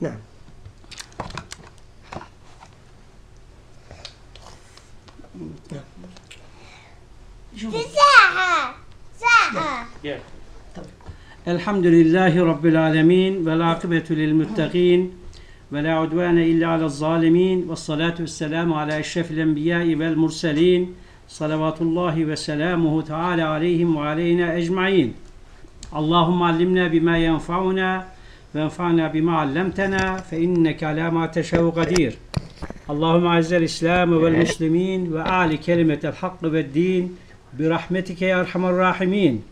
نعم. ساعة ساعة الحمد لله رب العالمين والعاقبة للمتقين ولا عدوان إلا على الظالمين والصلاة والسلام على أشرف الأنبياء والمرسلين صلوات الله وسلامه تعالى عليهم وعلينا أجمعين. اللهم علمنا بما ينفعنا وانفعنا بما علمتنا فإنك على ما تشاء قدير. اللهم أعز الإسلام والمسلمين وأعلي كلمة الحق والدين برحمتك يا أرحم الراحمين.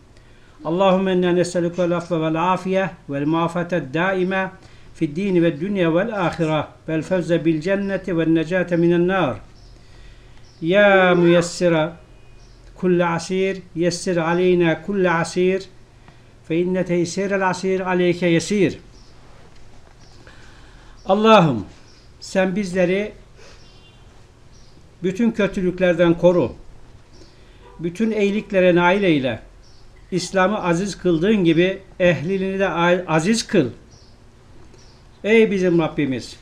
اللهم إنا نسألك العفو والعافية والمعافاة الدائمة في الدين والدنيا والآخرة والفوز بالجنة والنجاة من النار. يا ميسر كل عسير يسر علينا كل عسير فإن تيسير العسير عليك يسير. Allah'ım sen bizleri bütün kötülüklerden koru. Bütün iyiliklere nail eyle. İslam'ı aziz kıldığın gibi ehlini de aziz kıl. Ey bizim Rabbimiz!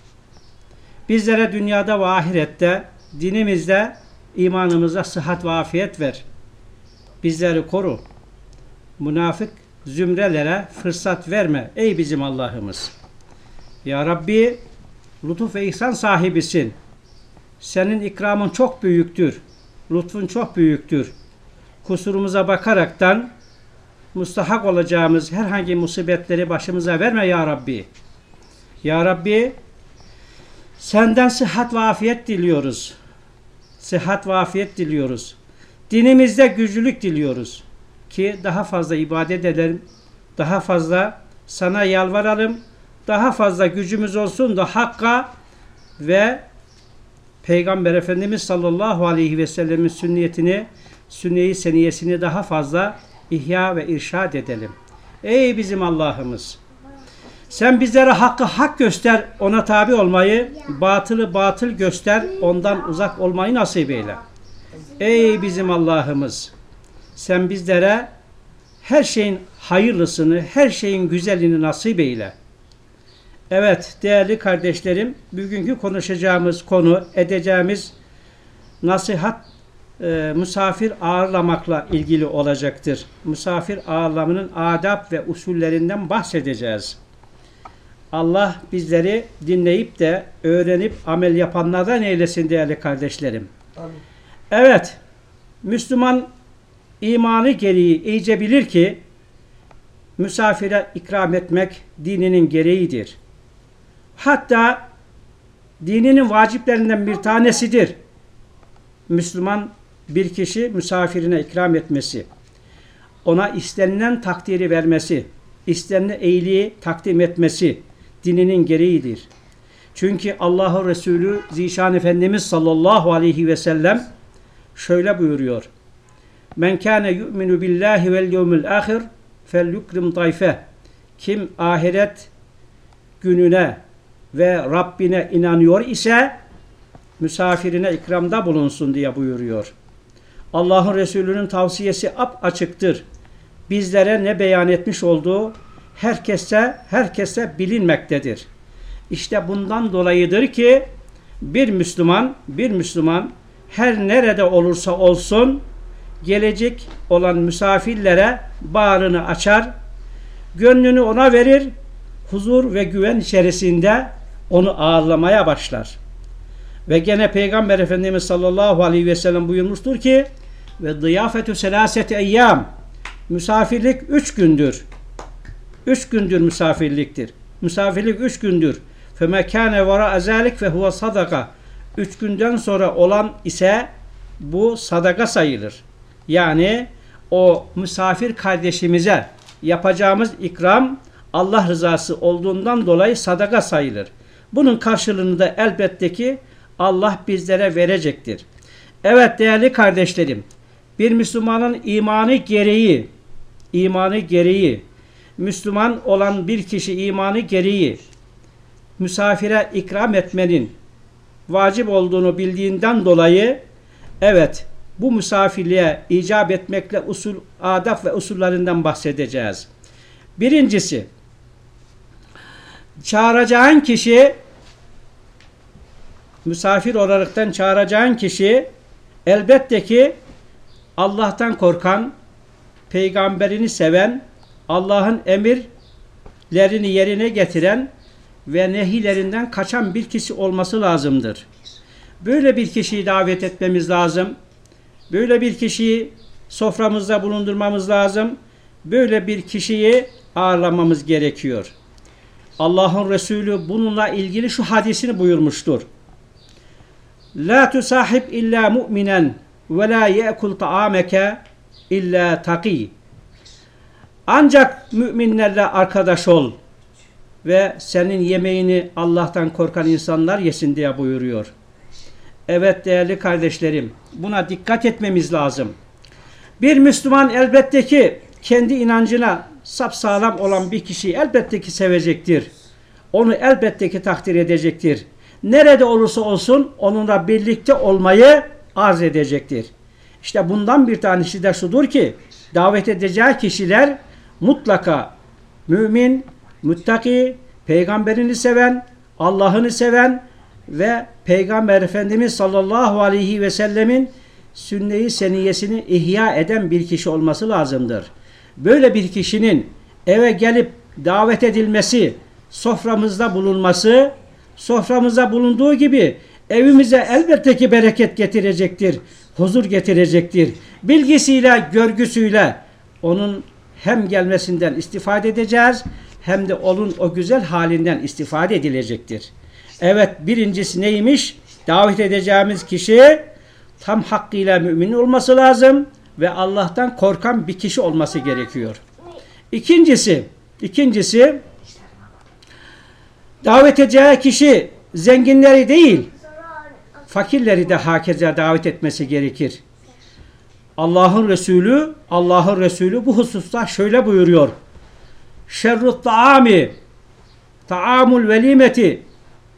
Bizlere dünyada ve ahirette, dinimizde, imanımızda sıhhat ve afiyet ver. Bizleri koru. Münafık zümrelere fırsat verme. Ey bizim Allah'ımız! Ya Rabbi, lütuf ve ihsan sahibisin. Senin ikramın çok büyüktür. Lütfun çok büyüktür. Kusurumuza bakaraktan mustahak olacağımız herhangi musibetleri başımıza verme ya Rabbi. Ya Rabbi senden sıhhat ve afiyet diliyoruz. Sıhhat ve afiyet diliyoruz. Dinimizde güçlülük diliyoruz. Ki daha fazla ibadet edelim. Daha fazla sana yalvaralım. Daha fazla gücümüz olsun da Hakk'a ve Peygamber Efendimiz sallallahu aleyhi ve sellemin sünnetini, sünneyi seniyesini daha fazla ihya ve irşad edelim. Ey bizim Allah'ımız! Sen bizlere hakkı hak göster, ona tabi olmayı, batılı batıl göster, ondan uzak olmayı nasip eyle. Ey bizim Allah'ımız! Sen bizlere her şeyin hayırlısını, her şeyin güzelini nasip eyle. Evet değerli kardeşlerim, bugünkü konuşacağımız konu, edeceğimiz nasihat e, misafir ağırlamakla ilgili olacaktır. Misafir ağırlamanın adab ve usullerinden bahsedeceğiz. Allah bizleri dinleyip de öğrenip amel yapanlardan eylesin değerli kardeşlerim. Amin. Evet, Müslüman imanı gereği iyice bilir ki misafire ikram etmek dininin gereğidir. Hatta dininin vaciplerinden bir tanesidir. Müslüman bir kişi misafirine ikram etmesi, ona istenilen takdiri vermesi, istenilen iyiliği takdim etmesi dininin gereğidir. Çünkü Allah'ın Resulü Zişan Efendimiz sallallahu aleyhi ve sellem şöyle buyuruyor. Men kâne yu'minu billahi vel yevmil ahir fel yukrim dayfe. Kim ahiret gününe ve Rabbine inanıyor ise misafirine ikramda bulunsun diye buyuruyor. Allah'ın Resulü'nün tavsiyesi ap açıktır. Bizlere ne beyan etmiş olduğu herkese herkese bilinmektedir. İşte bundan dolayıdır ki bir Müslüman bir Müslüman her nerede olursa olsun gelecek olan misafirlere bağrını açar, gönlünü ona verir, huzur ve güven içerisinde onu ağırlamaya başlar. Ve gene Peygamber Efendimiz sallallahu aleyhi ve sellem buyurmuştur ki ve ziyafetü selaseti eyyam misafirlik üç gündür. Üç gündür misafirliktir. Misafirlik üç gündür. Femekâne vara ezalik ve huve sadaka. Üç günden sonra olan ise bu sadaka sayılır. Yani o misafir kardeşimize yapacağımız ikram Allah rızası olduğundan dolayı sadaka sayılır. Bunun karşılığını da elbette ki Allah bizlere verecektir. Evet değerli kardeşlerim, bir Müslümanın imanı gereği, imanı gereği, Müslüman olan bir kişi imanı gereği misafire ikram etmenin vacip olduğunu bildiğinden dolayı evet bu misafirliğe icap etmekle usul, adab ve usullerinden bahsedeceğiz. Birincisi çağıracağın kişi misafir olaraktan çağıracağın kişi elbette ki Allah'tan korkan, peygamberini seven, Allah'ın emirlerini yerine getiren ve nehilerinden kaçan bir kişi olması lazımdır. Böyle bir kişiyi davet etmemiz lazım. Böyle bir kişiyi soframızda bulundurmamız lazım. Böyle bir kişiyi ağırlamamız gerekiyor. Allah'ın Resulü bununla ilgili şu hadisini buyurmuştur. La tusahib illa mu'minen ve la ye'kul ta'ameke illa taki. Ancak müminlerle arkadaş ol ve senin yemeğini Allah'tan korkan insanlar yesin diye buyuruyor. Evet değerli kardeşlerim, buna dikkat etmemiz lazım. Bir Müslüman elbette ki kendi inancına sapsağlam olan bir kişiyi elbette ki sevecektir. Onu elbette ki takdir edecektir. Nerede olursa olsun onunla birlikte olmayı arz edecektir. İşte bundan bir tanesi de şudur ki davet edeceği kişiler mutlaka mümin, muttaki, peygamberini seven, Allah'ını seven ve Peygamber Efendimiz sallallahu aleyhi ve sellemin sünneyi seniyesini ihya eden bir kişi olması lazımdır. Böyle bir kişinin eve gelip davet edilmesi, soframızda bulunması, soframızda bulunduğu gibi evimize elbette ki bereket getirecektir, huzur getirecektir. Bilgisiyle, görgüsüyle onun hem gelmesinden istifade edeceğiz hem de onun o güzel halinden istifade edilecektir. Evet birincisi neymiş? Davet edeceğimiz kişi tam hakkıyla mümin olması lazım ve Allah'tan korkan bir kişi olması gerekiyor. İkincisi, ikincisi davet edeceği kişi zenginleri değil, fakirleri de hakeza davet etmesi gerekir. Allah'ın Resulü, Allah'ın Resulü bu hususta şöyle buyuruyor. Şerrut taami taamul velimeti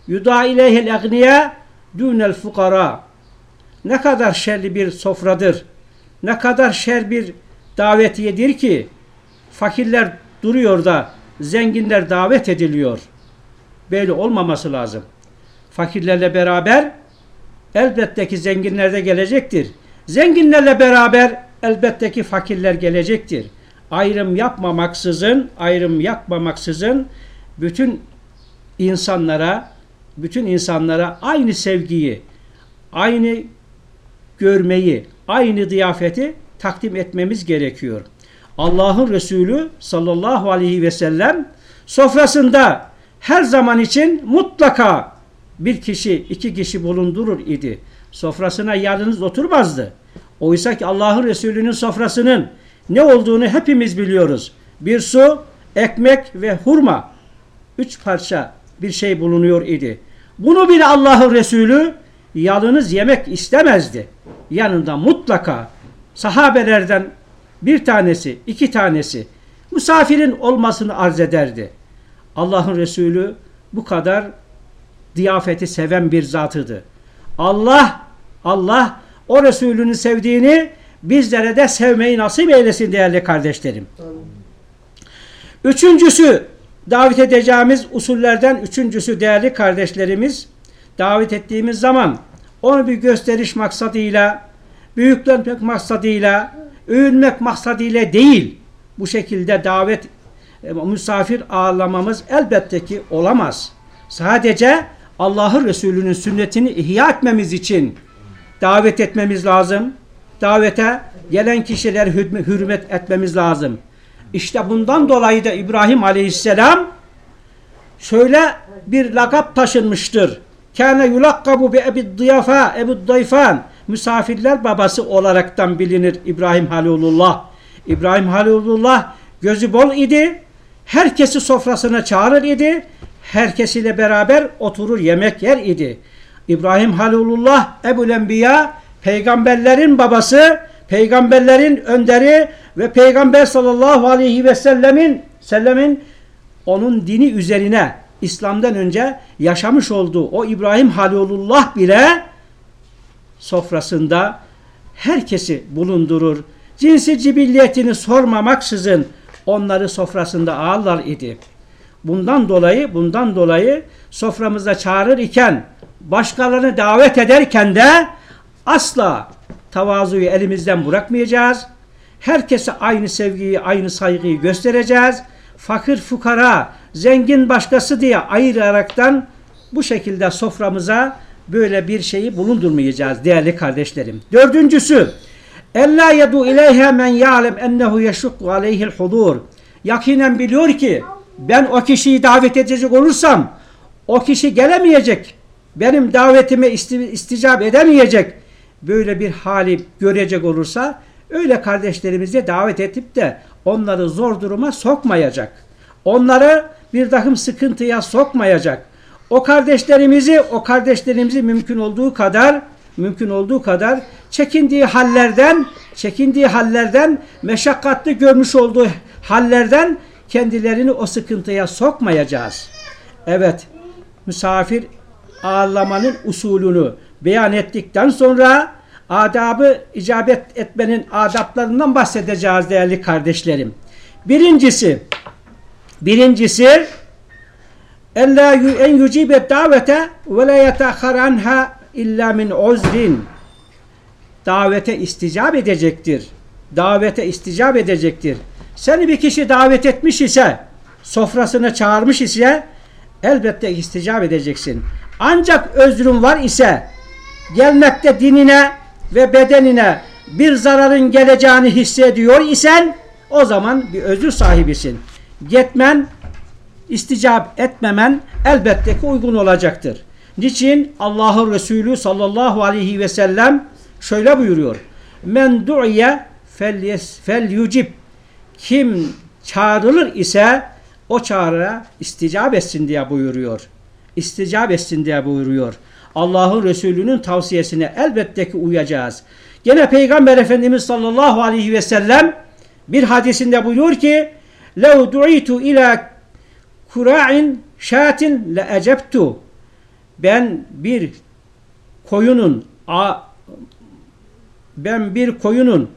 yuda ileyhel egniya dünel fukara ne kadar şerli bir sofradır ne kadar şer bir davetiyedir ki fakirler duruyor da zenginler davet ediliyor. Böyle olmaması lazım. Fakirlerle beraber elbette ki zenginler de gelecektir. Zenginlerle beraber elbette ki fakirler gelecektir. Ayrım yapmamaksızın, ayrım yapmamaksızın bütün insanlara, bütün insanlara aynı sevgiyi, aynı görmeyi, aynı ziyafeti takdim etmemiz gerekiyor. Allah'ın Resulü sallallahu aleyhi ve sellem sofrasında her zaman için mutlaka bir kişi, iki kişi bulundurur idi. Sofrasına yalnız oturmazdı. Oysa ki Allah'ın Resulü'nün sofrasının ne olduğunu hepimiz biliyoruz. Bir su, ekmek ve hurma. Üç parça bir şey bulunuyor idi. Bunu bile Allah'ın Resulü yalnız yemek istemezdi. Yanında mutlaka sahabelerden bir tanesi, iki tanesi misafirin olmasını arz ederdi. Allah'ın Resulü bu kadar diyafeti seven bir zatıdı. Allah, Allah o Resulünü sevdiğini bizlere de sevmeyi nasip eylesin değerli kardeşlerim. Üçüncüsü davet edeceğimiz usullerden üçüncüsü değerli kardeşlerimiz davet ettiğimiz zaman onu bir gösteriş maksadıyla, büyüklenmek maksadıyla, övünmek maksadıyla değil bu şekilde davet e, misafir ağırlamamız elbette ki olamaz. Sadece Allah'ın Resulü'nün sünnetini ihya etmemiz için davet etmemiz lazım. Davete gelen kişiler hürmet etmemiz lazım. İşte bundan dolayı da İbrahim Aleyhisselam şöyle bir lakap taşınmıştır. Kâne yulakkabu bi ebi diyafa, ebu dayfan. Misafirler babası olaraktan bilinir İbrahim Halilullah. İbrahim Halilullah gözü bol idi. Herkesi sofrasına çağırır idi. Herkesiyle beraber oturur yemek yer idi. İbrahim Halilullah Ebu'l Enbiya peygamberlerin babası, peygamberlerin önderi ve peygamber sallallahu aleyhi ve sellemin sellemin onun dini üzerine İslam'dan önce yaşamış olduğu o İbrahim Halilullah bile sofrasında herkesi bulundurur. Cinsi cibilliyetini sormamaksızın onları sofrasında ağırlar idi. Bundan dolayı bundan dolayı soframıza çağırır iken başkalarını davet ederken de asla tavazuyu elimizden bırakmayacağız. Herkese aynı sevgiyi, aynı saygıyı göstereceğiz. Fakir fukara, zengin başkası diye ayıraraktan bu şekilde soframıza böyle bir şeyi bulundurmayacağız değerli kardeşlerim. Dördüncüsü, Ella yedu ileyhe men ya'lem ennehu yeşukku aleyhil hudur. Yakinen biliyor ki ben o kişiyi davet edecek olursam o kişi gelemeyecek. Benim davetime isti- isticap edemeyecek. Böyle bir hali görecek olursa öyle kardeşlerimizi davet edip de onları zor duruma sokmayacak. Onları bir takım sıkıntıya sokmayacak. O kardeşlerimizi, o kardeşlerimizi mümkün olduğu kadar mümkün olduğu kadar çekindiği hallerden, çekindiği hallerden, meşakkatli görmüş olduğu hallerden kendilerini o sıkıntıya sokmayacağız. Evet, misafir ağırlamanın usulünü beyan ettikten sonra adabı icabet etmenin adaplarından bahsedeceğiz değerli kardeşlerim. Birincisi, birincisi ella yu- en yucibe davete ve la yetahhar anha illa min uzrin. Davete isticap edecektir. Davete isticap edecektir. Seni bir kişi davet etmiş ise, sofrasına çağırmış ise elbette isticap edeceksin. Ancak özrün var ise gelmekte dinine ve bedenine bir zararın geleceğini hissediyor isen o zaman bir özür sahibisin. Gitmen, isticap etmemen elbette ki uygun olacaktır. Niçin? Allah'ın Resulü sallallahu aleyhi ve sellem şöyle buyuruyor. Men du'iye fel yucib. Kim çağrılır ise o çağrıya isticap etsin diye buyuruyor. İsticap etsin diye buyuruyor. Allah'ın Resulü'nün tavsiyesine elbette ki uyacağız. Gene Peygamber Efendimiz sallallahu aleyhi ve sellem bir hadisinde buyuruyor ki لَوْ دُعِيتُ ila kura'in şatin le eceptu ben bir koyunun a, ben bir koyunun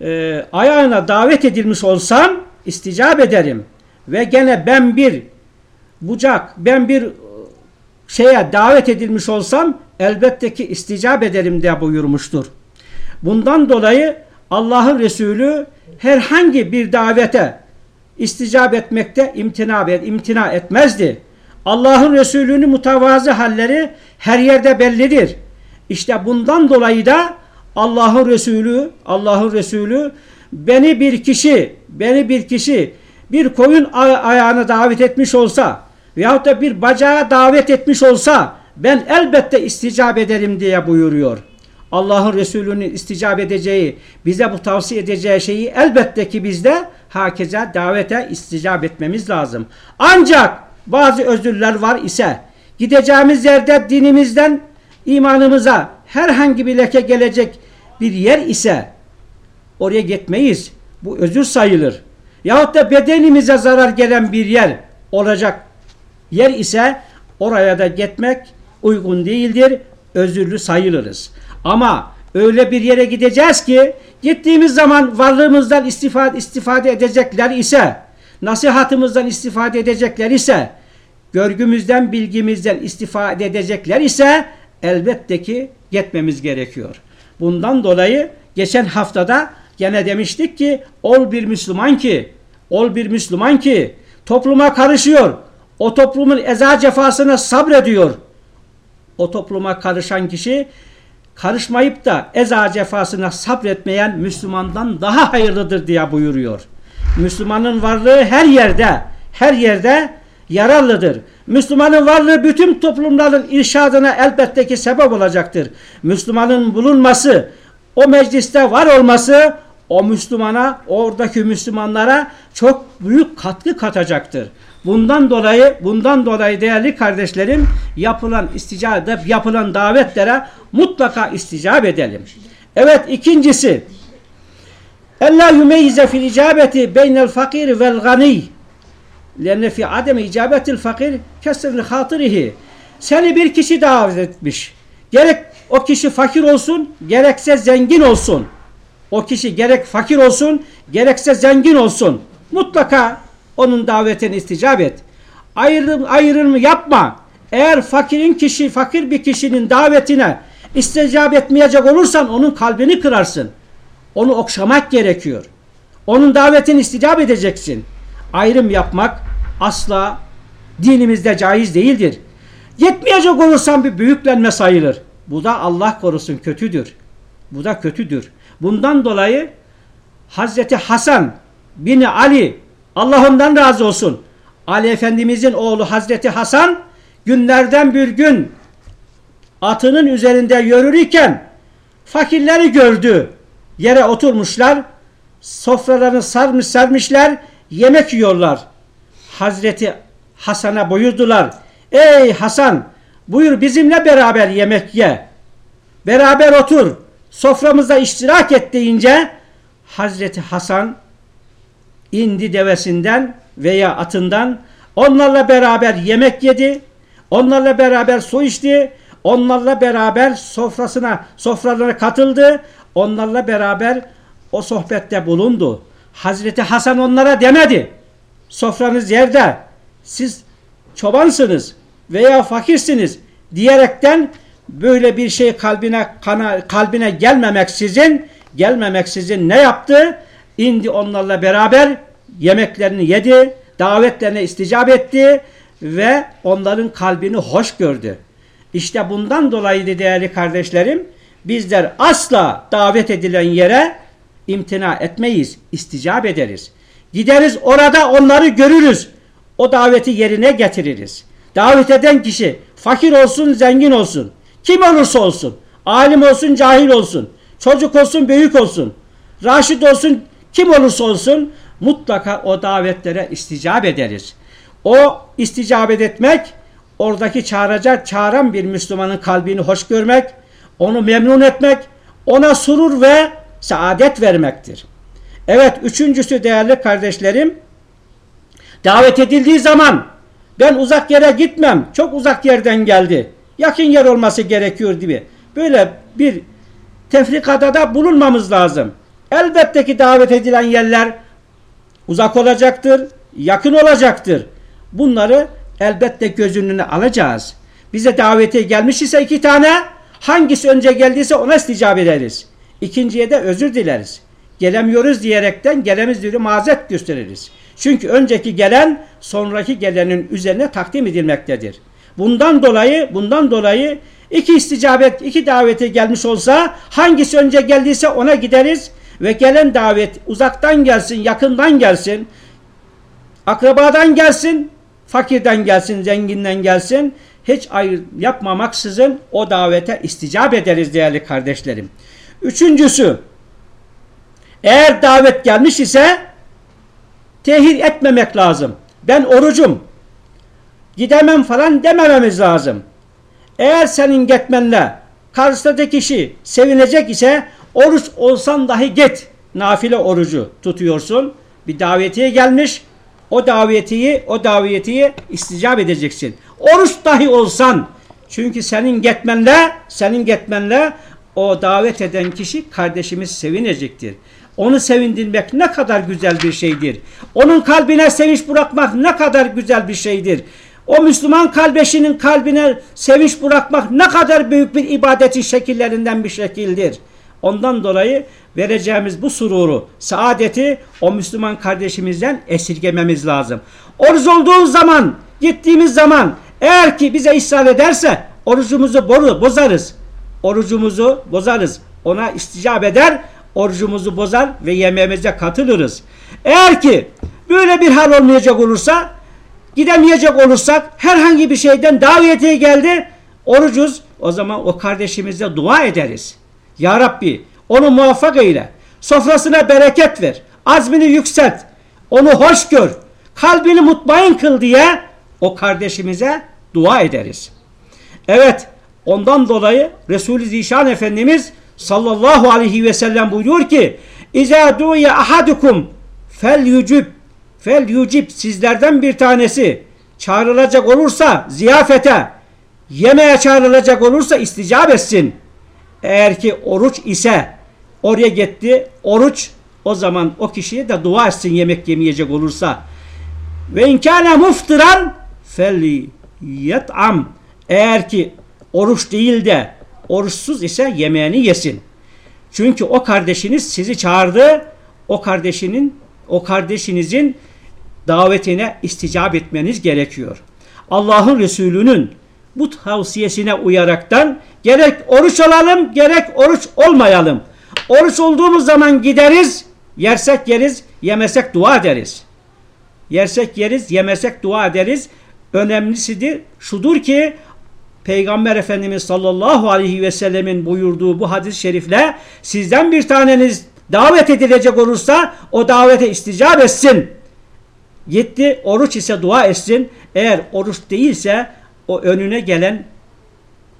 e, ayağına davet edilmiş olsam isticap ederim ve gene ben bir bucak ben bir e, şeye davet edilmiş olsam elbette ki isticap ederim diye buyurmuştur. Bundan dolayı Allah'ın Resulü herhangi bir davete isticap etmekte imtina, imtina etmezdi. Allah'ın Resulü'nün mutavazı halleri her yerde bellidir. İşte bundan dolayı da Allah'ın Resulü, Allah'ın Resulü beni bir kişi, beni bir kişi bir koyun ayağına davet etmiş olsa veyahut da bir bacağa davet etmiş olsa ben elbette isticap ederim diye buyuruyor. Allah'ın Resulü'nün isticap edeceği, bize bu tavsiye edeceği şeyi elbette ki biz de hakeza davete isticap etmemiz lazım. Ancak bazı özürler var ise gideceğimiz yerde dinimizden imanımıza herhangi bir leke gelecek bir yer ise oraya gitmeyiz. Bu özür sayılır. Yahut da bedenimize zarar gelen bir yer olacak yer ise oraya da gitmek uygun değildir. Özürlü sayılırız. Ama öyle bir yere gideceğiz ki gittiğimiz zaman varlığımızdan istifade, istifade edecekler ise nasihatımızdan istifade edecekler ise görgümüzden, bilgimizden istifade edecekler ise elbette ki gitmemiz gerekiyor. Bundan dolayı geçen haftada gene demiştik ki ol bir Müslüman ki ol bir Müslüman ki topluma karışıyor. O toplumun eza cefasına sabrediyor. O topluma karışan kişi karışmayıp da eza cefasına sabretmeyen Müslümandan daha hayırlıdır diye buyuruyor. Müslümanın varlığı her yerde, her yerde yararlıdır. Müslümanın varlığı bütün toplumların irşadına elbette ki sebep olacaktır. Müslümanın bulunması, o mecliste var olması o Müslümana, oradaki Müslümanlara çok büyük katkı katacaktır. Bundan dolayı, bundan dolayı değerli kardeşlerim yapılan isticabet, yapılan davetlere mutlaka isticab edelim. Evet ikincisi Ella yumeyyize fil icabeti beynel fakir vel gani lenne fi adem icabetil fakir kesrli hatirihi seni bir kişi davet etmiş. Gerek o kişi fakir olsun, gerekse zengin olsun. O kişi gerek fakir olsun, gerekse zengin olsun. Mutlaka onun davetine isticab et. ayrım, ayrımı yapma. Eğer fakirin kişi, fakir bir kişinin davetine istecab etmeyecek olursan onun kalbini kırarsın. Onu okşamak gerekiyor. Onun davetini isticap edeceksin. Ayrım yapmak asla dinimizde caiz değildir. Yetmeyecek olursan bir büyüklenme sayılır. Bu da Allah korusun kötüdür. Bu da kötüdür. Bundan dolayı Hazreti Hasan bin Ali Allah ondan razı olsun. Ali Efendimizin oğlu Hazreti Hasan günlerden bir gün atının üzerinde yürürken fakirleri gördü. Yere oturmuşlar. Sofralarını sarmış sermişler. Yemek yiyorlar. Hazreti Hasan'a buyurdular. Ey Hasan buyur bizimle beraber yemek ye. Beraber otur. Soframızda iştirak et deyince Hazreti Hasan indi devesinden veya atından onlarla beraber yemek yedi. Onlarla beraber su içti. Onlarla beraber sofrasına, sofralarına katıldı. Onlarla beraber o sohbette bulundu. Hazreti Hasan onlara demedi. Sofranız yerde. Siz çobansınız veya fakirsiniz diyerekten böyle bir şey kalbine kana, kalbine gelmemeksizin gelmemeksizin ne yaptı? İndi onlarla beraber yemeklerini yedi, davetlerine isticap etti ve onların kalbini hoş gördü. İşte bundan dolayı değerli kardeşlerim bizler asla davet edilen yere imtina etmeyiz, isticap ederiz. Gideriz orada onları görürüz. O daveti yerine getiririz. Davet eden kişi fakir olsun, zengin olsun. Kim olursa olsun. Alim olsun, cahil olsun. Çocuk olsun, büyük olsun. Raşit olsun, kim olursa olsun mutlaka o davetlere isticap ederiz. O isticabet etmek oradaki çağıracak, çağıran bir Müslümanın kalbini hoş görmek, onu memnun etmek, ona surur ve saadet vermektir. Evet, üçüncüsü değerli kardeşlerim, davet edildiği zaman ben uzak yere gitmem, çok uzak yerden geldi, yakın yer olması gerekiyor gibi. Böyle bir tefrikada da bulunmamız lazım. Elbette ki davet edilen yerler uzak olacaktır, yakın olacaktır. Bunları elbette göz önüne alacağız. Bize davete gelmiş ise iki tane hangisi önce geldiyse ona isticap ederiz. İkinciye de özür dileriz. Gelemiyoruz diyerekten gelemiz diye mazet gösteririz. Çünkü önceki gelen sonraki gelenin üzerine takdim edilmektedir. Bundan dolayı bundan dolayı iki isticabet, iki davete gelmiş olsa hangisi önce geldiyse ona gideriz ve gelen davet uzaktan gelsin, yakından gelsin, akrabadan gelsin, fakirden gelsin, zenginden gelsin, hiç ayır yapmamaksızın o davete isticap ederiz değerli kardeşlerim. Üçüncüsü, eğer davet gelmiş ise tehir etmemek lazım. Ben orucum, gidemem falan demememiz lazım. Eğer senin gitmenle karşıdaki kişi sevinecek ise oruç olsan dahi git. Nafile orucu tutuyorsun. Bir davetiye gelmiş. O davetiyi, o davetiye isticap edeceksin. Oruç dahi olsan çünkü senin gitmenle, senin gitmenle o davet eden kişi kardeşimiz sevinecektir. Onu sevindirmek ne kadar güzel bir şeydir. Onun kalbine sevinç bırakmak ne kadar güzel bir şeydir. O Müslüman kalbeşinin kalbine sevinç bırakmak ne kadar büyük bir ibadetin şekillerinden bir şekildir. Ondan dolayı vereceğimiz bu sururu, saadeti o Müslüman kardeşimizden esirgememiz lazım. Oruç olduğu zaman, gittiğimiz zaman eğer ki bize ishal ederse orucumuzu bozarız. Orucumuzu bozarız. Ona isticap eder, orucumuzu bozar ve yemeğimize katılırız. Eğer ki böyle bir hal olmayacak olursa gidemeyecek olursak herhangi bir şeyden davetiye geldi orucuz o zaman o kardeşimize dua ederiz. Ya Rabbi onu muvaffak eyle. Sofrasına bereket ver. Azmini yükselt. Onu hoş gör. Kalbini mutmain kıl diye o kardeşimize dua ederiz. Evet ondan dolayı Resulü Zişan Efendimiz sallallahu aleyhi ve sellem buyuruyor ki İzâ du'ye ahadukum fel yücüb fel yücib sizlerden bir tanesi çağrılacak olursa ziyafete yemeğe çağrılacak olursa isticap etsin. Eğer ki oruç ise oraya gitti oruç o zaman o kişiye de dua etsin yemek yemeyecek olursa. Ve inkâne muftıran felli yet'am eğer ki oruç değil de oruçsuz ise yemeğini yesin. Çünkü o kardeşiniz sizi çağırdı. O kardeşinin o kardeşinizin davetine isticap etmeniz gerekiyor. Allah'ın Resulü'nün bu tavsiyesine uyaraktan gerek oruç olalım gerek oruç olmayalım. Oruç olduğumuz zaman gideriz, yersek yeriz, yemesek dua ederiz. Yersek yeriz, yemesek dua ederiz. Önemlisidir, şudur ki Peygamber Efendimiz sallallahu aleyhi ve sellemin buyurduğu bu hadis-i şerifle sizden bir taneniz davet edilecek olursa o davete isticap etsin. Gitti oruç ise dua etsin. Eğer oruç değilse o önüne gelen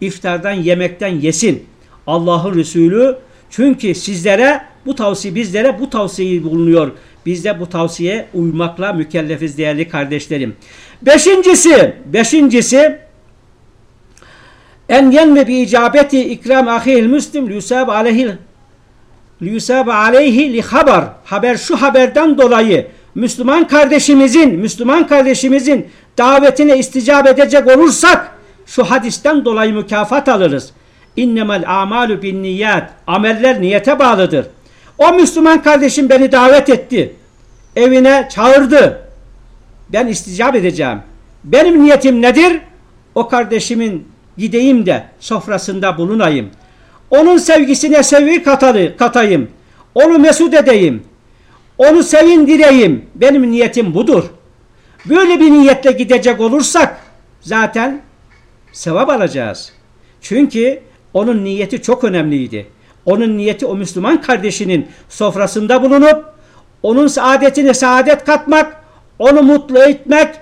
iftardan yemekten yesin. Allah'ın Resulü çünkü sizlere bu tavsiye bizlere bu tavsiyeyi bulunuyor. Biz de bu tavsiyeye uymakla mükellefiz değerli kardeşlerim. Beşincisi, beşincisi en yenme bi icabeti ikram ahihil müslim liyusab aleyhi liyusab aleyhi li haber. Haber şu haberden dolayı Müslüman kardeşimizin Müslüman kardeşimizin davetine isticap edecek olursak şu hadisten dolayı mükafat alırız. İnnemel amalu bin niyat. Ameller niyete bağlıdır. O Müslüman kardeşim beni davet etti. Evine çağırdı. Ben isticap edeceğim. Benim niyetim nedir? O kardeşimin gideyim de sofrasında bulunayım. Onun sevgisine sevgi katarı, katayım. Onu mesut edeyim. Onu sevindireyim. Benim niyetim budur. Böyle bir niyetle gidecek olursak zaten sevap alacağız. Çünkü onun niyeti çok önemliydi. Onun niyeti o Müslüman kardeşinin sofrasında bulunup onun saadetine saadet katmak, onu mutlu etmek,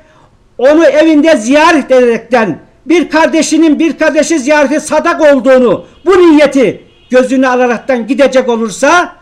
onu evinde ziyaret ederekten bir kardeşinin bir kardeşi ziyareti sadak olduğunu, bu niyeti gözünü alaraktan gidecek olursa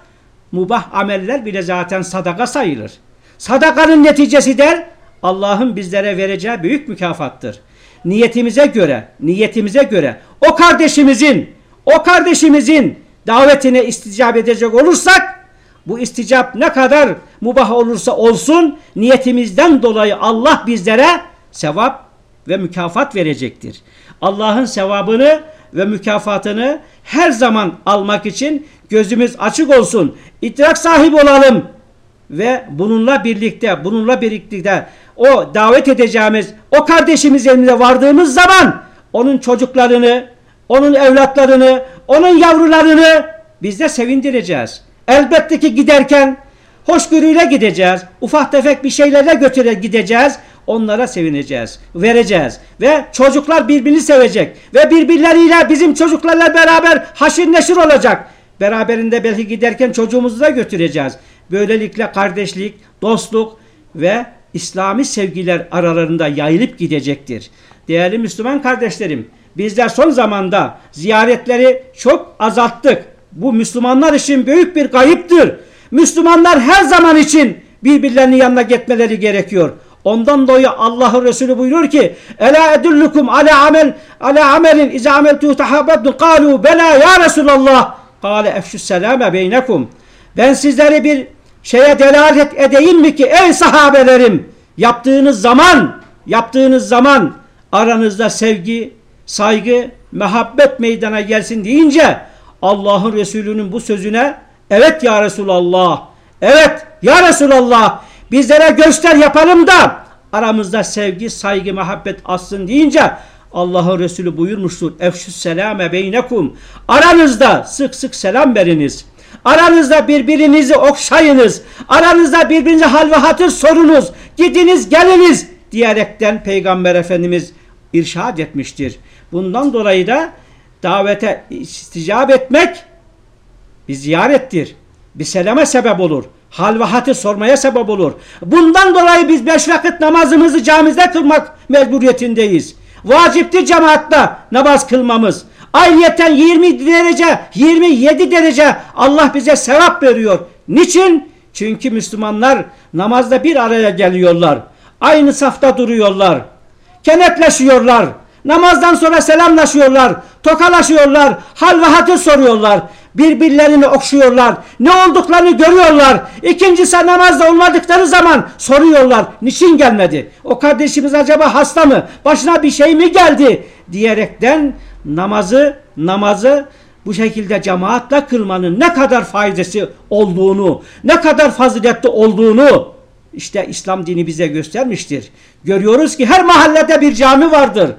mubah ameller bile zaten sadaka sayılır. Sadakanın neticesi der Allah'ın bizlere vereceği büyük mükafattır. Niyetimize göre, niyetimize göre o kardeşimizin, o kardeşimizin davetine isticap edecek olursak bu isticap ne kadar mubah olursa olsun niyetimizden dolayı Allah bizlere sevap ve mükafat verecektir. Allah'ın sevabını ve mükafatını her zaman almak için gözümüz açık olsun. İdrak sahibi olalım ve bununla birlikte bununla birlikte o davet edeceğimiz o kardeşimiz elinde vardığımız zaman onun çocuklarını, onun evlatlarını, onun yavrularını biz de sevindireceğiz. Elbette ki giderken hoşgörüyle gideceğiz. Ufak tefek bir şeylerle götüre gideceğiz. Onlara sevineceğiz, vereceğiz. Ve çocuklar birbirini sevecek. Ve birbirleriyle bizim çocuklarla beraber haşir neşir olacak. Beraberinde belki giderken çocuğumuzu da götüreceğiz. Böylelikle kardeşlik, dostluk ve İslami sevgiler aralarında yayılıp gidecektir. Değerli Müslüman kardeşlerim, bizler son zamanda ziyaretleri çok azalttık. Bu Müslümanlar için büyük bir kayıptır. Müslümanlar her zaman için birbirlerinin yanına gitmeleri gerekiyor. Ondan dolayı Allah'ın Resulü buyuruyor ki: "Ela edullukum ala amel ala amelin iza ameltu tahabbetun kalu bela ya Resulallah." Kale efşus selame beynekum. Ben sizleri bir şeye delalet edeyim mi ki ey sahabelerim yaptığınız zaman yaptığınız zaman aranızda sevgi, saygı, mehabbet meydana gelsin deyince Allah'ın Resulü'nün bu sözüne evet ya Resulallah evet ya Resulallah bizlere göster yapalım da aramızda sevgi, saygı, muhabbet alsın deyince Allah'ın Resulü buyurmuştur. Efşüs selame beynekum. Aranızda sık sık selam veriniz. Aranızda birbirinizi okşayınız. Aranızda birbirinize hal ve hatır sorunuz. Gidiniz geliniz diyerekten Peygamber Efendimiz irşad etmiştir. Bundan dolayı da davete isticap etmek bir ziyarettir. Bir selame sebep olur. Hal ve hatır sormaya sebep olur. Bundan dolayı biz beş vakit namazımızı camide kılmak mecburiyetindeyiz. Vaciptir cemaatta namaz kılmamız. Ayrıyeten 20 derece, 27 derece Allah bize sevap veriyor. Niçin? Çünkü Müslümanlar namazda bir araya geliyorlar. Aynı safta duruyorlar. Kenetleşiyorlar. Namazdan sonra selamlaşıyorlar. Tokalaşıyorlar. Hal ve hatır soruyorlar. Birbirlerini okşuyorlar. Ne olduklarını görüyorlar. İkincisi namazda olmadıkları zaman soruyorlar. Niçin gelmedi? O kardeşimiz acaba hasta mı? Başına bir şey mi geldi? Diyerekten namazı namazı bu şekilde cemaatle kılmanın ne kadar faydası olduğunu, ne kadar faziletli olduğunu işte İslam dini bize göstermiştir. Görüyoruz ki her mahallede bir cami vardır.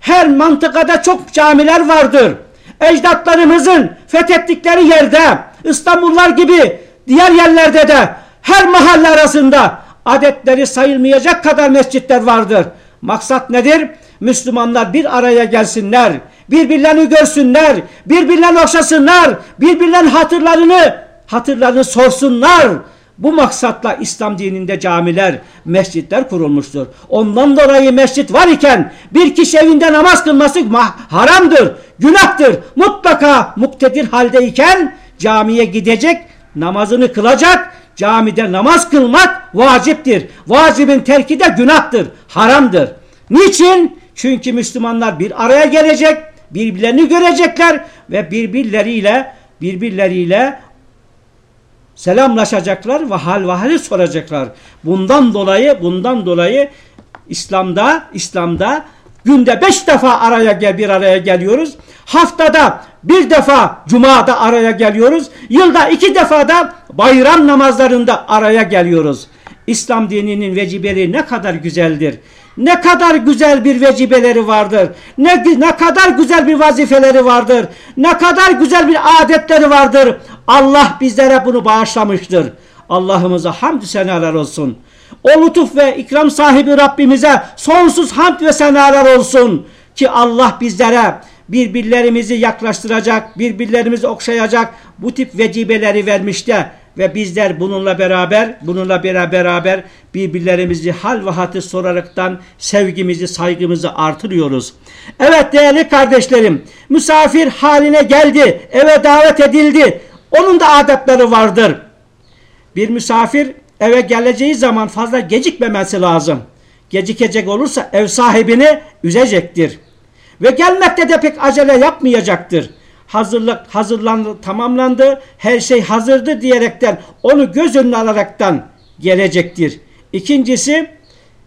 Her mantıkada çok camiler vardır. Ecdatlarımızın fethettikleri yerde, İstanbullar gibi diğer yerlerde de her mahalle arasında adetleri sayılmayacak kadar mescitler vardır. Maksat nedir? Müslümanlar bir araya gelsinler, birbirlerini görsünler, birbirlerini okşasınlar, birbirlerinin hatırlarını, hatırlarını sorsunlar. Bu maksatla İslam dininde camiler, mescitler kurulmuştur. Ondan dolayı mescit var iken bir kişi evinde namaz kılması haramdır, günahtır. Mutlaka muktedir haldeyken camiye gidecek, namazını kılacak, camide namaz kılmak vaciptir. Vacibin terki de günahtır, haramdır. Niçin? Çünkü Müslümanlar bir araya gelecek, birbirlerini görecekler ve birbirleriyle birbirleriyle selamlaşacaklar ve hal ve soracaklar. Bundan dolayı bundan dolayı İslam'da İslam'da günde beş defa araya gel bir araya geliyoruz. Haftada bir defa cumada araya geliyoruz. Yılda iki defa da bayram namazlarında araya geliyoruz. İslam dininin vecibeleri ne kadar güzeldir. Ne kadar güzel bir vecibeleri vardır. Ne, ne kadar güzel bir vazifeleri vardır. Ne kadar güzel bir adetleri vardır. Allah bizlere bunu bağışlamıştır. Allah'ımıza hamd senalar olsun. O lütuf ve ikram sahibi Rabbimize sonsuz hamd ve senalar olsun. Ki Allah bizlere birbirlerimizi yaklaştıracak, birbirlerimizi okşayacak bu tip vecibeleri vermiş de ve bizler bununla beraber bununla beraber birbirlerimizi hal ve hatır soraraktan sevgimizi saygımızı artırıyoruz. Evet değerli kardeşlerim misafir haline geldi eve davet edildi onun da adetleri vardır. Bir misafir eve geleceği zaman fazla gecikmemesi lazım. Gecikecek olursa ev sahibini üzecektir. Ve gelmekte de pek acele yapmayacaktır hazırlık hazırlandı, tamamlandı, her şey hazırdı diyerekten onu göz önüne alaraktan gelecektir. İkincisi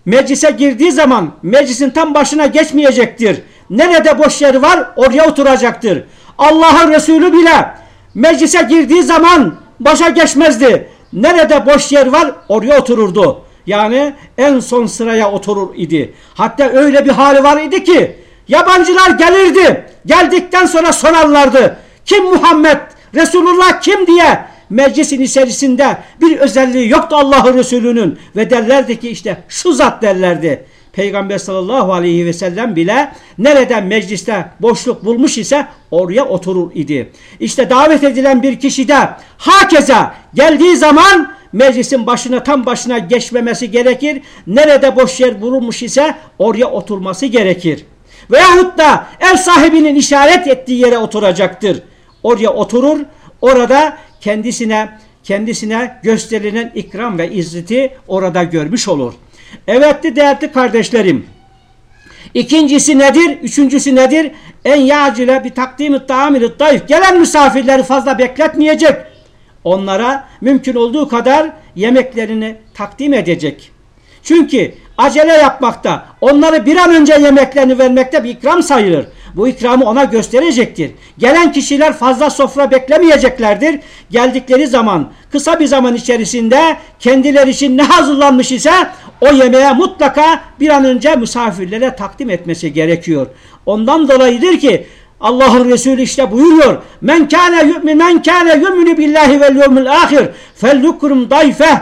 meclise girdiği zaman meclisin tam başına geçmeyecektir. Nerede boş yer var oraya oturacaktır. Allah'ın Resulü bile meclise girdiği zaman başa geçmezdi. Nerede boş yer var oraya otururdu. Yani en son sıraya oturur idi. Hatta öyle bir hali var idi ki Yabancılar gelirdi. Geldikten sonra sorarlardı. Kim Muhammed? Resulullah kim diye meclisin içerisinde bir özelliği yoktu Allah'ın Resulü'nün ve derlerdi ki işte şu zat derlerdi. Peygamber sallallahu aleyhi ve sellem bile nereden mecliste boşluk bulmuş ise oraya oturur idi. İşte davet edilen bir kişi de hakeza geldiği zaman meclisin başına tam başına geçmemesi gerekir. Nerede boş yer bulunmuş ise oraya oturması gerekir. Veyahut da ev sahibinin işaret ettiği yere oturacaktır. Oraya oturur, orada kendisine kendisine gösterilen ikram ve izzeti orada görmüş olur. Evet değerli kardeşlerim. İkincisi nedir? Üçüncüsü nedir? En yacile bir takdim-i taamil dayıf. Gelen misafirleri fazla bekletmeyecek. Onlara mümkün olduğu kadar yemeklerini takdim edecek. Çünkü acele yapmakta, onları bir an önce yemeklerini vermekte bir ikram sayılır. Bu ikramı ona gösterecektir. Gelen kişiler fazla sofra beklemeyeceklerdir. Geldikleri zaman kısa bir zaman içerisinde kendileri için ne hazırlanmış ise o yemeğe mutlaka bir an önce misafirlere takdim etmesi gerekiyor. Ondan dolayıdır ki Allah'ın Resulü işte buyuruyor. Men kâne yu'min men kâne yu'minu billahi vel yevmil ahir fel yukrum dayfeh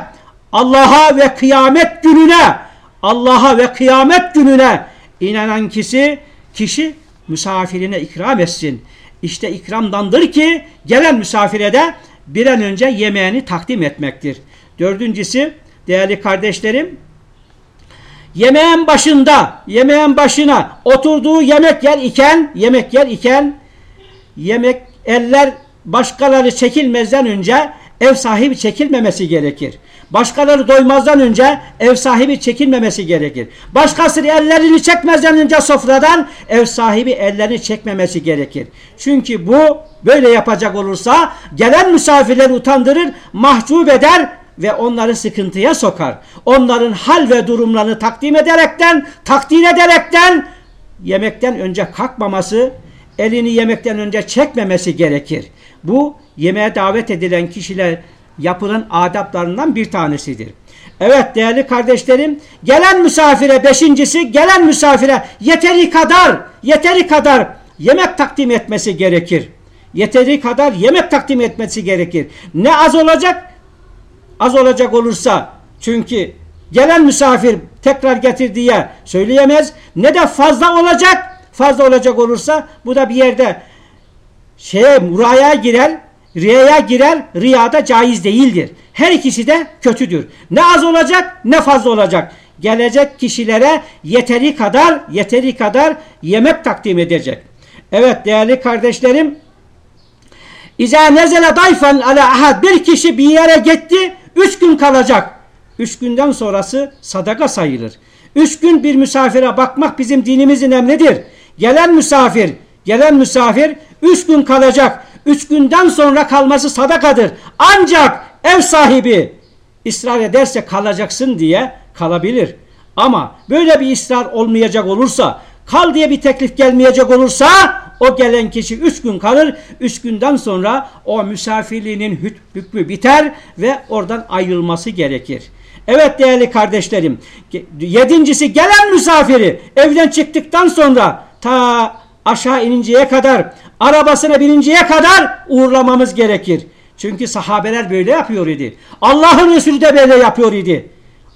Allah'a ve kıyamet gününe Allah'a ve kıyamet gününe inanan kişi kişi misafirine ikram etsin. İşte ikramdandır ki gelen misafire de bir an önce yemeğini takdim etmektir. Dördüncüsü değerli kardeşlerim yemeğin başında yemeğin başına oturduğu yemek yer iken yemek yer iken yemek eller başkaları çekilmezden önce ev sahibi çekilmemesi gerekir. Başkaları doymazdan önce ev sahibi çekinmemesi gerekir. Başkası ellerini çekmezden önce sofradan ev sahibi ellerini çekmemesi gerekir. Çünkü bu böyle yapacak olursa gelen misafirleri utandırır, mahcup eder ve onları sıkıntıya sokar. Onların hal ve durumlarını takdim ederekten, takdir ederekten yemekten önce kalkmaması, elini yemekten önce çekmemesi gerekir. Bu yemeğe davet edilen kişiler yapılan adaplarından bir tanesidir. Evet değerli kardeşlerim, gelen misafire beşincisi, gelen misafire yeteri kadar, yeteri kadar yemek takdim etmesi gerekir. Yeteri kadar yemek takdim etmesi gerekir. Ne az olacak? Az olacak olursa çünkü gelen misafir tekrar getir diye söyleyemez. Ne de fazla olacak. Fazla olacak olursa bu da bir yerde şeye muraya girer, riyaya girer, riyada caiz değildir. Her ikisi de kötüdür. Ne az olacak ne fazla olacak. Gelecek kişilere yeteri kadar, yeteri kadar yemek takdim edecek. Evet değerli kardeşlerim, İza nezele dayfen ala ahad bir kişi bir yere gitti, üç gün kalacak. Üç günden sonrası sadaka sayılır. Üç gün bir misafire bakmak bizim dinimizin emridir. Gelen misafir, gelen misafir üç gün kalacak. Üç günden sonra kalması sadakadır. Ancak ev sahibi ısrar ederse kalacaksın diye kalabilir. Ama böyle bir ısrar olmayacak olursa, kal diye bir teklif gelmeyecek olursa o gelen kişi üç gün kalır. Üç günden sonra o misafirliğinin hük- hükmü biter ve oradan ayrılması gerekir. Evet değerli kardeşlerim. Yedincisi gelen misafiri evden çıktıktan sonra ta aşağı ininceye kadar arabasına bininceye kadar uğurlamamız gerekir. Çünkü sahabeler böyle yapıyor idi. Allah'ın Resulü de böyle yapıyor idi.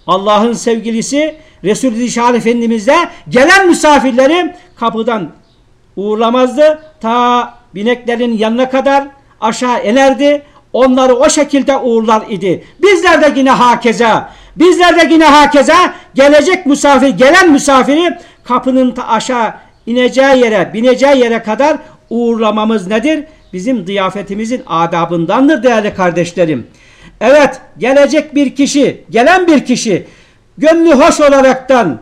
Allah'ın sevgilisi Resulü Zişan Efendimiz de gelen misafirleri kapıdan uğurlamazdı. Ta bineklerin yanına kadar aşağı inerdi. Onları o şekilde uğurlar idi. Bizler de yine hakeza. Bizler de yine hakeza gelecek misafir, gelen misafiri kapının ta aşağı ineceği yere, bineceği yere kadar uğurlamamız nedir? Bizim ziyafetimizin adabındandır değerli kardeşlerim. Evet, gelecek bir kişi, gelen bir kişi gönlü hoş olaraktan,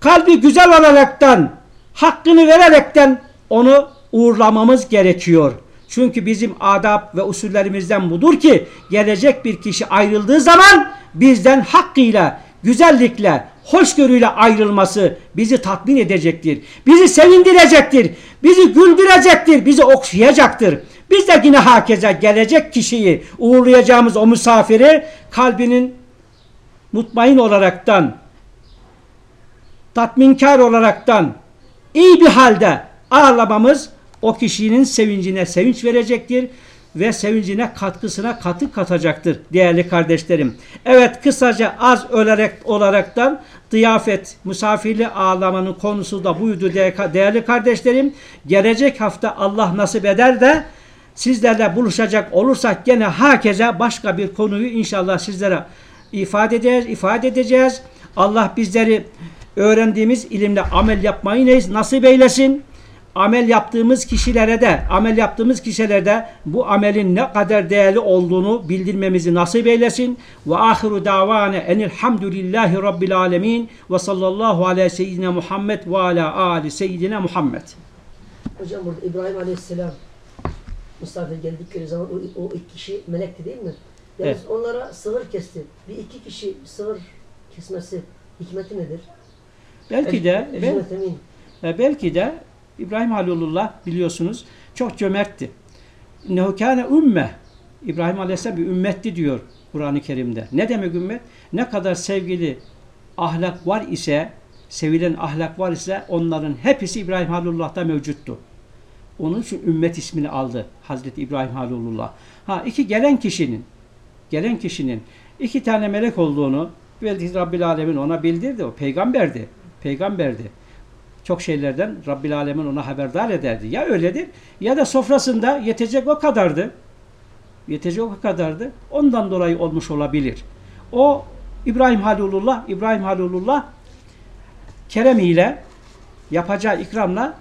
kalbi güzel olaraktan, hakkını vererekten onu uğurlamamız gerekiyor. Çünkü bizim adab ve usullerimizden budur ki gelecek bir kişi ayrıldığı zaman bizden hakkıyla, güzellikle, hoşgörüyle ayrılması bizi tatmin edecektir. Bizi sevindirecektir. Bizi güldürecektir. Bizi okşayacaktır. Biz de yine hakeza gelecek kişiyi uğurlayacağımız o misafiri kalbinin mutmain olaraktan tatminkar olaraktan iyi bir halde ağırlamamız o kişinin sevincine sevinç verecektir ve sevincine katkısına katı katacaktır değerli kardeşlerim. Evet kısaca az olarak olaraktan ziyafet, misafirli ağırlamanın konusu da buydu de- değerli kardeşlerim. Gelecek hafta Allah nasip eder de sizlerle buluşacak olursak gene hakeze başka bir konuyu inşallah sizlere ifade edeceğiz, ifade edeceğiz. Allah bizleri öğrendiğimiz ilimle amel yapmayı nasip eylesin. Amel yaptığımız kişilere de, amel yaptığımız kişilerde bu amelin ne kadar değerli olduğunu bildirmemizi nasip eylesin. Ve ahiru davane enilhamdülillahi rabbil alemin ve sallallahu ala seyyidina Muhammed ve ala ali seyyidina Muhammed. Hocam burada İbrahim Aleyhisselam misafir geldikleri zaman o, o iki kişi melekti değil mi? Yalnız Evet. onlara sığır kesti. Bir iki kişi sığır kesmesi hikmeti nedir? Belki de El-. E, belki de İbrahim Halilullah biliyorsunuz çok cömertti. İnnehu kâne ümme. İbrahim Aleyhisselam bir ümmetti diyor Kur'an-ı Kerim'de. Ne demek ümmet? Ne kadar sevgili ahlak var ise, sevilen ahlak var ise onların hepsi İbrahim Halilullah'ta mevcuttu. Onun için ümmet ismini aldı Hazreti İbrahim Halilullah. Ha iki gelen kişinin gelen kişinin iki tane melek olduğunu belki Rabbil Alemin ona bildirdi. O peygamberdi. Peygamberdi çok şeylerden Rabbil Alemin ona haberdar ederdi. Ya öyledir ya da sofrasında yetecek o kadardı. Yetecek o kadardı. Ondan dolayı olmuş olabilir. O İbrahim Halilullah, İbrahim Halilullah keremiyle yapacağı ikramla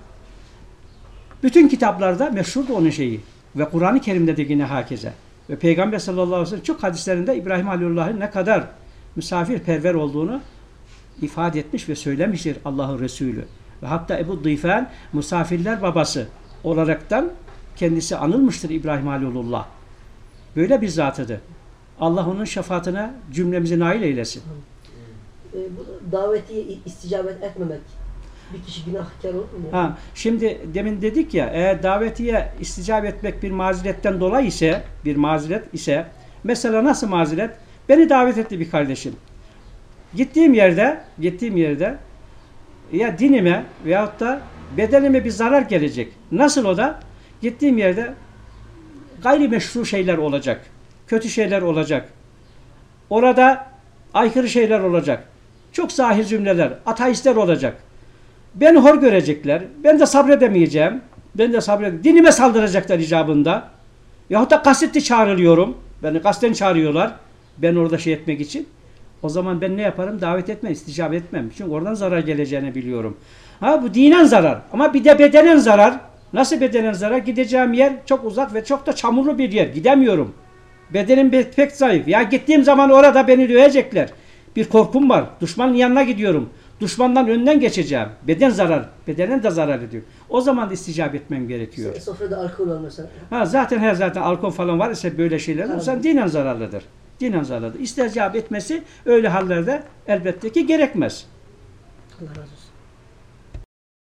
bütün kitaplarda meşhurdu onun şeyi. Ve Kur'an-ı Kerim'de de yine hakeze. Ve Peygamber sallallahu aleyhi ve sellem çok hadislerinde İbrahim Halilullah'ın ne kadar misafirperver olduğunu ifade etmiş ve söylemiştir Allah'ın Resulü. Ve hatta Ebu Dıyfen misafirler babası olaraktan kendisi anılmıştır İbrahim Halilullah. Böyle bir zatıdır. Allah onun şefaatine cümlemizi nail eylesin. E, bu davetiye isticabet etmemek. Bir kişi günahkar olur mu? Ha, şimdi demin dedik ya eğer davetiye isticap etmek bir mazeretten dolayı ise bir mazeret ise mesela nasıl mazeret? Beni davet etti bir kardeşim. Gittiğim yerde gittiğim yerde ya dinime veyahut da bedenime bir zarar gelecek. Nasıl o da? Gittiğim yerde gayrimeşru şeyler olacak. Kötü şeyler olacak. Orada aykırı şeyler olacak. Çok zahir cümleler, ateistler olacak. Beni hor görecekler. Ben de sabredemeyeceğim. Ben de sabredemeyeceğim. Dinime saldıracaklar icabında. Yahut da kasıtlı çağrılıyorum. Beni kasten çağırıyorlar. Ben orada şey etmek için. O zaman ben ne yaparım? Davet etmem, isticap etmem. Çünkü oradan zarar geleceğini biliyorum. Ha bu dinen zarar. Ama bir de bedenen zarar. Nasıl bedenen zarar? Gideceğim yer çok uzak ve çok da çamurlu bir yer. Gidemiyorum. Bedenim be- pek zayıf. Ya gittiğim zaman orada beni dövecekler. Bir korkum var. Düşmanın yanına gidiyorum. Düşmandan önden geçeceğim. Beden zarar. Bedenen de zarar ediyor. O zaman da isticap etmem gerekiyor. Sofrada alkol var mesela. Ha zaten her zaten alkol falan var ise böyle şeyler Tabii. olsa dinen zararlıdır. Dinen zararlıdır. İsticap etmesi öyle hallerde elbette ki gerekmez. Allah razı olsun.